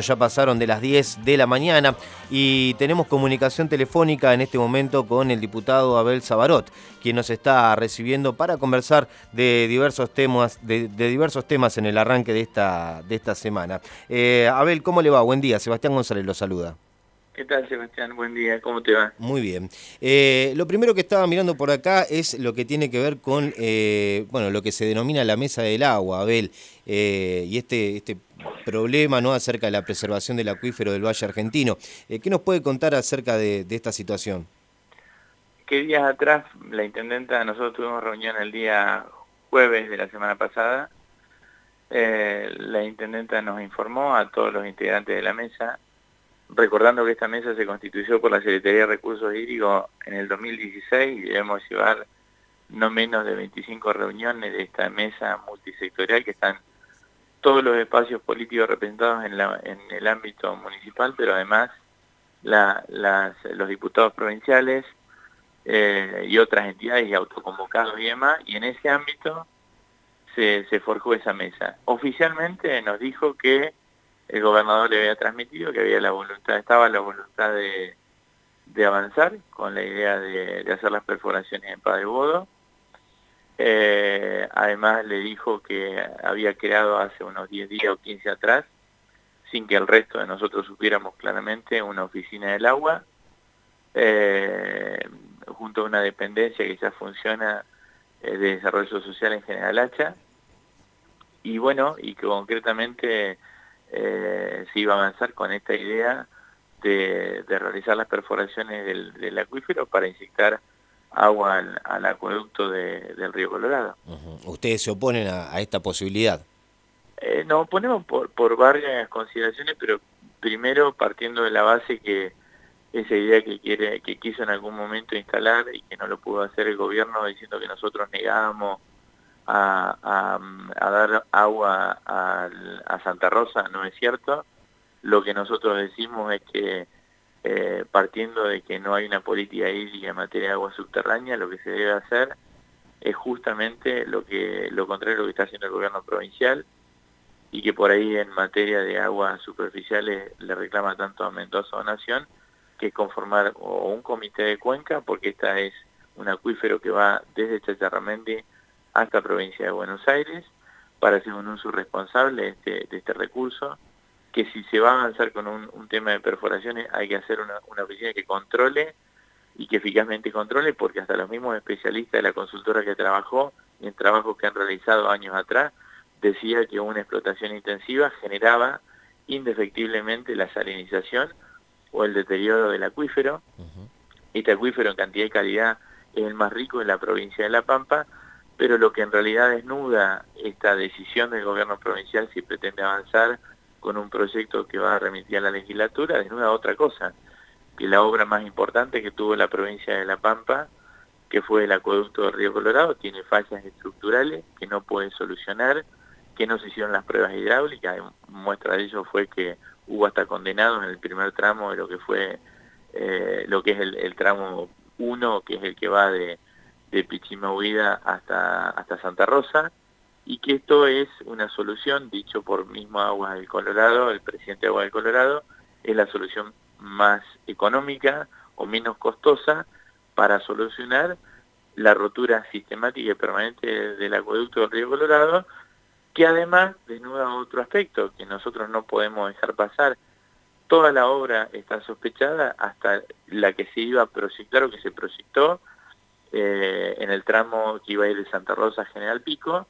Ya pasaron de las 10 de la mañana y tenemos comunicación telefónica en este momento con el diputado Abel Sabarot, quien nos está recibiendo para conversar de diversos temas, de, diversos temas en el arranque de esta, de esta semana. Eh, Abel, ¿cómo le va? Buen día. Sebastián González lo saluda. ¿Qué tal, Sebastián? Buen día, ¿cómo te va? Muy bien. Eh, lo primero que estaba mirando por acá es lo que tiene que ver con eh, bueno, lo que se denomina la mesa del agua, Abel, eh, y este, este problema ¿no? acerca de la preservación del acuífero del Valle Argentino. ¿Qué nos puede contar acerca de, esta situación? Que días atrás la intendenta, nosotros tuvimos reunión el día jueves de la semana pasada, la intendenta nos informó a todos los integrantes de la mesa recordando que esta mesa se constituyó por la Secretaría de Recursos Hídricos en el 2016 y debemos llevar no menos de 25 reuniones de esta mesa multisectorial que están todos los espacios políticos representados en, el ámbito municipal, pero además los diputados provinciales eh, y otras entidades y autoconvocados y demás, y en ese ámbito se, forjó esa mesa. Oficialmente nos dijo que el gobernador le había transmitido que había la voluntad, estaba la voluntad de, avanzar con la idea de, hacer las perforaciones en Padre Bodo. Eh, además le dijo que había creado hace unos 10 días o 15 atrás, sin que el resto de nosotros supiéramos claramente, una oficina del agua, eh, junto a una dependencia que ya funciona eh, de desarrollo social en General Hacha, y bueno, y que concretamente se iba a avanzar con esta idea de, realizar las perforaciones del, acuífero para inyectar agua al, acueducto del río Colorado. ¿Ustedes se oponen a, esta posibilidad? Eh, nos oponemos por, por varias consideraciones, pero primero partiendo de la base que esa idea que quiere que quiso en algún momento instalar y que no lo pudo hacer el gobierno diciendo que nosotros negábamos a, dar agua a, Santa Rosa, no es cierto. Lo que nosotros decimos es que eh, partiendo de que no hay una política hídrica en materia de agua subterránea, lo que se debe hacer es justamente lo que lo contrario de lo que está haciendo el gobierno provincial y que por ahí en materia de aguas superficiales le reclama tanto a Mendoza o Nación, que es conformar un comité de cuenca, porque esta es un acuífero que va desde Chacharramendi hasta provincia de Buenos Aires para hacer un uso responsable de este, de este recurso, que si se va a avanzar con un, tema de perforaciones hay que hacer una, una, oficina que controle y que eficazmente controle, porque hasta los mismos especialistas de la consultora que trabajó, en trabajos que han realizado años atrás, decía que una explotación intensiva generaba indefectiblemente la salinización o el deterioro del acuífero. Este acuífero en cantidad y calidad es el más rico de la provincia de La Pampa, pero lo que en realidad desnuda esta decisión del gobierno provincial si pretende avanzar con un proyecto que va a remitir a la legislatura, desnuda otra cosa, que la obra más importante que tuvo la provincia de La Pampa, que fue el acueducto del río Colorado, tiene fallas estructurales que no puede solucionar, que no se hicieron las pruebas hidráulicas, muestra de ello fue que hubo hasta condenados en el primer tramo de lo que fue, eh, lo que es el, tramo 1, que es el que va de de Pichimahuida hasta, hasta Santa Rosa, y que esto es una solución, dicho por mismo Aguas del Colorado, el presidente de Aguas del Colorado, es la solución más económica o menos costosa para solucionar la rotura sistemática y permanente del acueducto del río Colorado, que además desnuda otro aspecto que nosotros no podemos dejar pasar. Toda la obra está sospechada hasta la que se iba a proyectar o que se proyectó eh, en el tramo que iba a ir de Santa Rosa a General Pico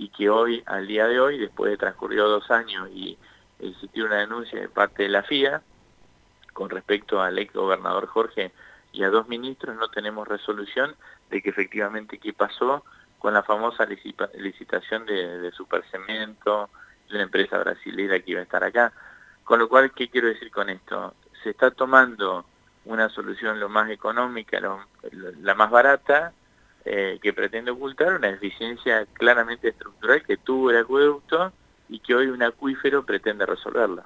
y que hoy, al día de hoy, después de transcurrido dos años y existió una denuncia de parte de la FIA con respecto al ex gobernador Jorge y a dos ministros, no tenemos resolución de que efectivamente qué pasó con la famosa licitación de, de Supercemento, de una empresa brasileña que iba a estar acá. Con lo cual, ¿qué quiero decir con esto? Se está tomando una solución lo más económica, la más barata, eh, que pretende ocultar una deficiencia claramente estructural que tuvo el acueducto y que hoy un acuífero pretende resolverla.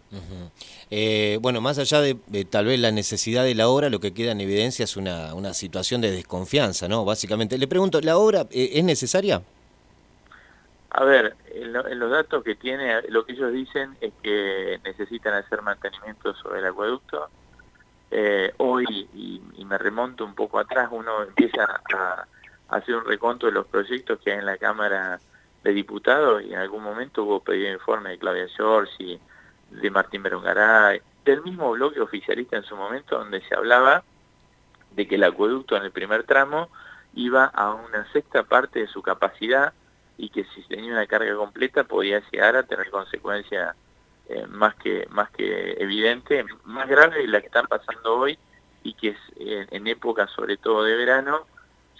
Eh, bueno, más allá de, tal vez la necesidad de la obra, lo que queda en evidencia es una, una situación de desconfianza, ¿no? Básicamente, le pregunto, ¿la obra eh, es necesaria? A ver, en, los datos que tiene, lo que ellos dicen es que necesitan hacer mantenimiento sobre el acueducto. Eh, hoy, y, me remonto un poco atrás, uno empieza a, hacer un reconto de los proyectos que hay en la Cámara de Diputados y en algún momento hubo pedido informe de Claudia y de Martín Berongaray, del mismo bloque oficialista en su momento donde se hablaba de que el acueducto en el primer tramo iba a una sexta parte de su capacidad y que si tenía una carga completa podía llegar a tener consecuencias eh, más que más que evidente, más graves de las que están pasando hoy y que en época sobre todo de verano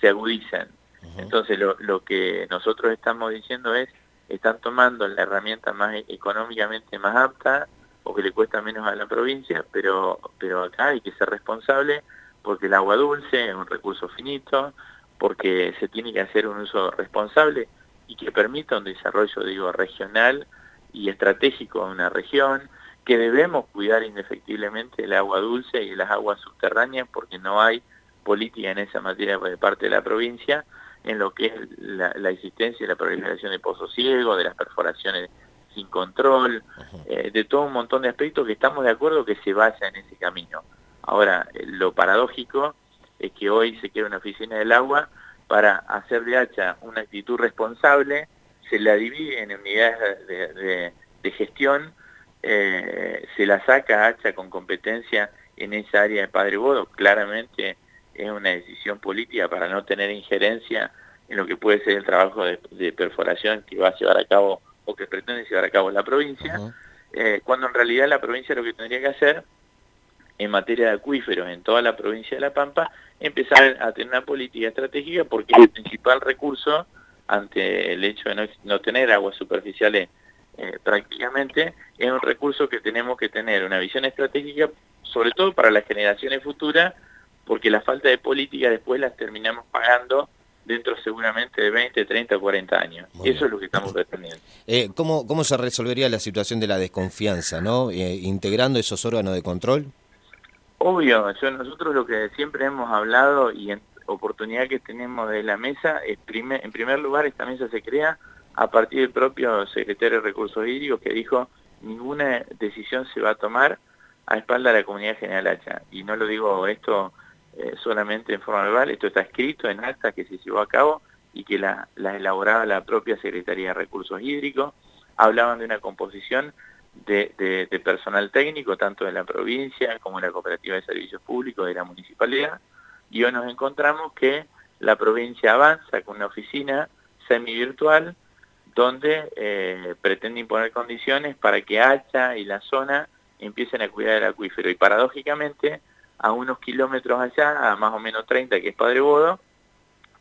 se agudizan. Entonces lo, lo que nosotros estamos diciendo es, están tomando la herramienta más e, económicamente más apta o que le cuesta menos a la provincia, pero, pero acá hay que ser responsable porque el agua dulce es un recurso finito, porque se tiene que hacer un uso responsable y que permita un desarrollo, digo, regional y estratégico de una región, que debemos cuidar indefectiblemente el agua dulce y las aguas subterráneas porque no hay política en esa materia de parte de la provincia, en lo que es la, existencia y la proliferación de pozos ciegos, de las perforaciones sin control, eh, de todo un montón de aspectos que estamos de acuerdo que se vaya en ese camino. Ahora, eh, lo paradójico es que hoy se quiere una oficina del agua para hacer de Hacha una actitud responsable, se la divide en unidades de, gestión, eh, se la saca a Hacha con competencia en esa área de Padre Bodo, claramente es una decisión política para no tener injerencia en lo que puede ser el trabajo de, perforación que va a llevar a cabo o que pretende llevar a cabo la provincia, eh, cuando en realidad la provincia lo que tendría que hacer en materia de acuíferos en toda la provincia de La Pampa, empezar a tener una política estratégica porque el principal recurso ante el hecho de no, tener aguas superficiales eh, prácticamente, es un recurso que tenemos que tener una visión estratégica, sobre todo para las generaciones futuras, porque la falta de política después las terminamos pagando dentro seguramente de 20, 30, 40 años. Eso es lo que estamos pretendiendo. Eh, ¿cómo, ¿Cómo se resolvería la situación de la desconfianza, no? Eh, integrando esos órganos de control. Obvio, yo, nosotros lo que siempre hemos hablado y en oportunidad que tenemos de la mesa, es en primer lugar esta mesa se crea a partir del propio secretario de Recursos Hídricos que dijo ninguna decisión se va a tomar a espalda de la comunidad general Hacha. Y no lo digo esto eh, solamente en forma verbal, esto está escrito en acta que se llevó a cabo y que la, elaboraba la propia Secretaría de Recursos Hídricos. Hablaban de una composición de, personal técnico, tanto de la provincia como de la Cooperativa de Servicios Públicos de la Municipalidad, y hoy nos encontramos que la provincia avanza con una oficina semi-virtual donde eh, pretende imponer condiciones para que Hacha y la zona empiecen a cuidar el acuífero. Y paradójicamente, a unos kilómetros allá, a más o menos 30, que es Padre Bodo,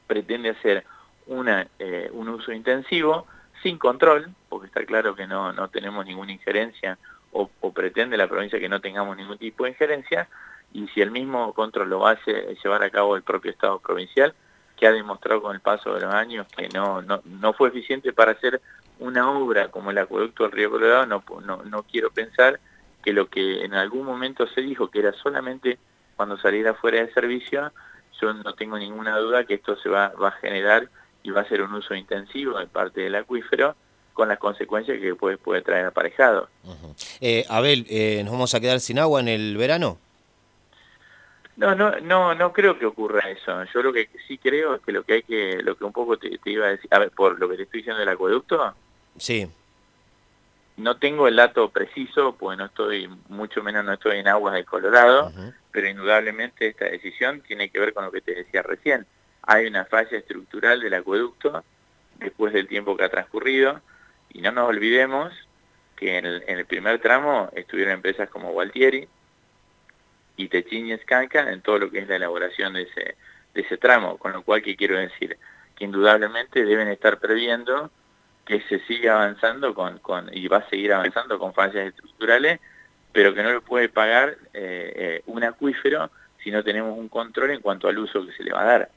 pretende hacer una, eh, un uso intensivo sin control, porque está claro que no, no tenemos ninguna injerencia o, pretende la provincia que no tengamos ningún tipo de injerencia, y si el mismo control lo a llevar a cabo el propio Estado provincial, que ha demostrado con el paso de los años que no, no, no fue eficiente para hacer una obra como el acueducto del río Colorado, no, no, no quiero pensar que lo que en algún momento se dijo que era solamente cuando saliera fuera de servicio, yo no tengo ninguna duda que esto se va, va a generar y va a ser un uso intensivo de parte del acuífero con las consecuencias que puede, puede traer aparejado. Eh, Abel, eh, ¿nos vamos a quedar sin agua en el verano? No, no, no, no creo que ocurra eso. Yo lo que sí creo es que lo que hay que, lo que un poco te, iba a decir, a ver, por lo que te estoy diciendo del acueducto. Sí. No tengo el dato preciso, pues no estoy, mucho menos no estoy en aguas de Colorado, pero indudablemente esta decisión tiene que ver con lo que te decía recién. Hay una falla estructural del acueducto después del tiempo que ha transcurrido y no nos olvidemos que en el, primer tramo estuvieron empresas como Gualtieri y Techín y Escanca en todo lo que es la elaboración de ese, de ese tramo, con lo cual que quiero decir que indudablemente deben estar previendo que se siga avanzando con, con y va a seguir avanzando con fallas estructurales, pero que no lo puede pagar eh, eh, un acuífero si no tenemos un control en cuanto al uso que se le va a dar.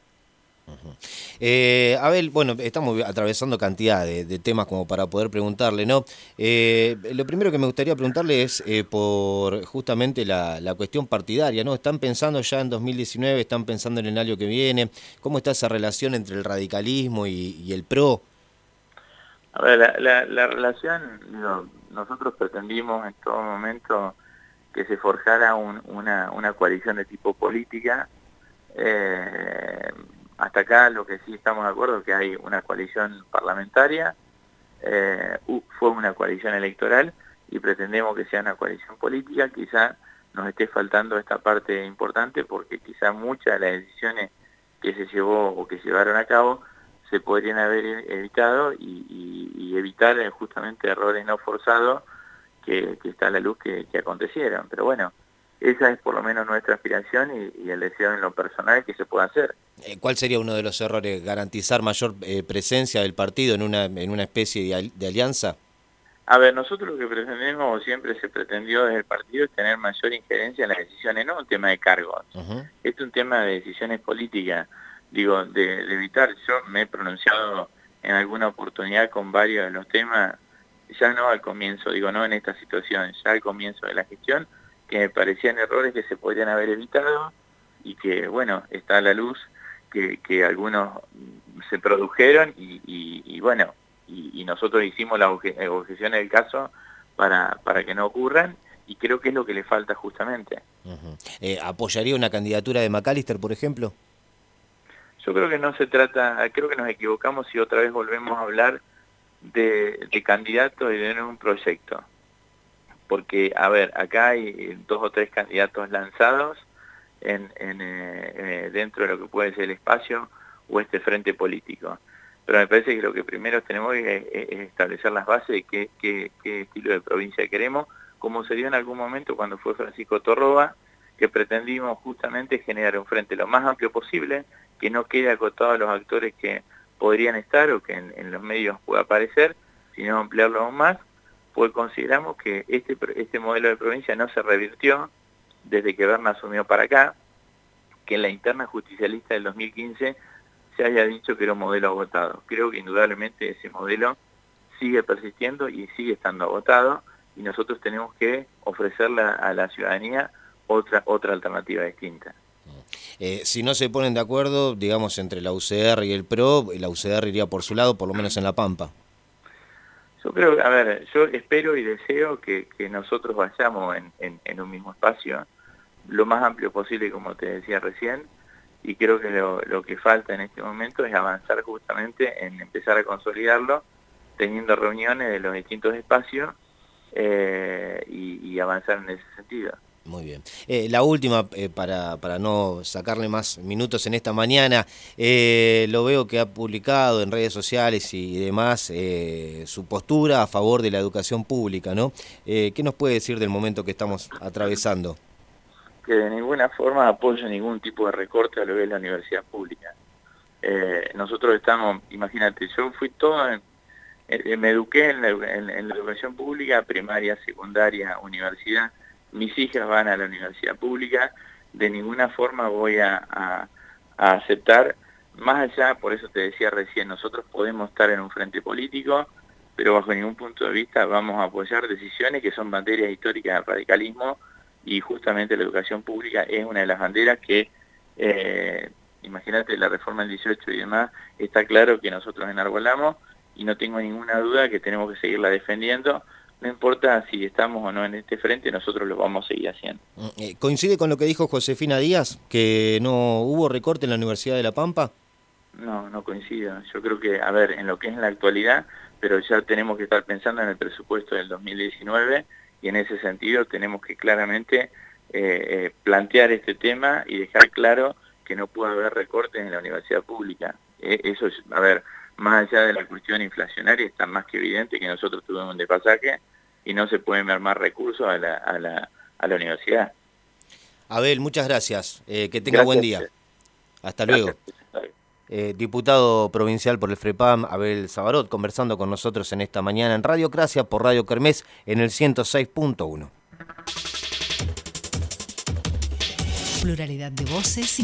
Eh, Abel, bueno, estamos atravesando cantidad de, temas como para poder preguntarle, ¿no? Lo primero que me gustaría preguntarle es por justamente la, cuestión partidaria, ¿no? ¿Están pensando ya en 2019, están pensando en el año que viene? ¿Cómo está esa relación entre el radicalismo y, el PRO? A ver, la, relación, nosotros pretendimos en todo momento que se forjara una, una, coalición de tipo política. Eh, hasta acá lo que sí estamos de acuerdo es que hay una coalición parlamentaria, eh, fue una coalición electoral y pretendemos que sea una coalición política. Quizá nos esté faltando esta parte importante porque quizá muchas de las decisiones que se llevó o que llevaron a cabo se podrían haber evitado y, evitar eh, justamente errores no forzados que, está a la luz que, acontecieron. Pero bueno, esa es por lo menos nuestra aspiración y, el deseo en lo personal que se pueda hacer. Eh, ¿Cuál sería uno de los errores? ¿Garantizar mayor eh, presencia del partido en una, en una especie de, alianza? A ver, nosotros lo que pretendemos, o siempre se pretendió desde el partido, es tener mayor injerencia en las decisiones, no un tema de cargos. es un tema de decisiones políticas digo, de, evitar. Yo me he pronunciado en alguna oportunidad con varios de los temas, ya no al comienzo, digo, no en esta situación, ya al comienzo de la gestión, que me parecían errores que se podrían haber evitado y que, bueno, está a la luz que, que algunos se produjeron y, bueno, y, nosotros hicimos las objeciones del caso para, para que no ocurran y creo que es lo que le falta justamente. Eh, ¿Apoyaría una candidatura de McAllister, por ejemplo? Yo creo que no se trata, creo que nos equivocamos si otra vez volvemos a hablar de, candidatos y de un proyecto. Porque, a ver, acá hay dos o tres candidatos lanzados eh, eh, dentro de lo que puede ser el espacio o este frente político. Pero me parece que lo que primero tenemos que es, establecer las bases de qué, qué, qué, estilo de provincia queremos, como se dio en algún momento cuando fue Francisco Torroba, que pretendimos justamente generar un frente lo más amplio posible, que no quede acotado a los actores que podrían estar o que en, los medios pueda aparecer, sino ampliarlo aún más, pues consideramos que este, este modelo de provincia no se revirtió desde que Berna asumió para acá, que en la interna justicialista del 2015 se haya dicho que era un modelo agotado. Creo que indudablemente ese modelo sigue persistiendo y sigue estando agotado y nosotros tenemos que ofrecerle a la ciudadanía otra, otra alternativa distinta. Eh, si no se ponen de acuerdo, digamos, entre la UCR y el PRO, la UCR iría por su lado, por lo menos en La Pampa. Yo creo, a ver, yo espero y deseo que, nosotros vayamos en, un mismo espacio, lo más amplio posible, como te decía recién, y creo que lo, que falta en este momento es avanzar justamente en empezar a consolidarlo, teniendo reuniones de los distintos espacios eh, y avanzar en ese sentido. Muy bien. Eh, la última, eh, para, para, no sacarle más minutos en esta mañana, eh, lo veo que ha publicado en redes sociales y demás su postura a favor de la educación pública, ¿no? ¿Qué nos puede decir del momento que estamos atravesando? Que de ninguna forma apoyo ningún tipo de recorte a lo que es la universidad pública. nosotros estamos, imagínate, yo fui todo, me eduqué en la educación pública, primaria, secundaria, universidad, mis hijas van a la universidad pública, de ninguna forma voy a, aceptar, más allá, por eso te decía recién, nosotros podemos estar en un frente político, pero bajo ningún punto de vista vamos a apoyar decisiones que son banderas históricas del radicalismo y justamente la educación pública es una de las banderas que, eh, imagínate la reforma del 18 y demás, está claro que nosotros enarbolamos y no tengo ninguna duda que tenemos que seguirla defendiendo no importa si estamos o no en este frente, nosotros lo vamos a seguir haciendo. Mm, eh, ¿Coincide con lo que dijo Josefina Díaz, que no hubo recorte en la Universidad de La Pampa? No, no coincido. Yo creo que, a ver, en lo que es en la actualidad, pero ya tenemos que estar pensando en el presupuesto del 2019 y en ese sentido tenemos que claramente eh, eh, plantear este tema y dejar claro que no puede haber recortes en la universidad pública. eso es, a ver, más allá de la cuestión inflacionaria, está más que evidente que nosotros tuvimos un despasaje y no se pueden ver más recursos a la, a la, a la universidad. Abel, muchas gracias. Eh, que tenga buen día. Hasta luego. Eh, diputado provincial por el FREPAM, Abel Zabarot, conversando con nosotros en esta mañana en Radio Cracia por Radio Kermés en el 106.1. Pluralidad de voces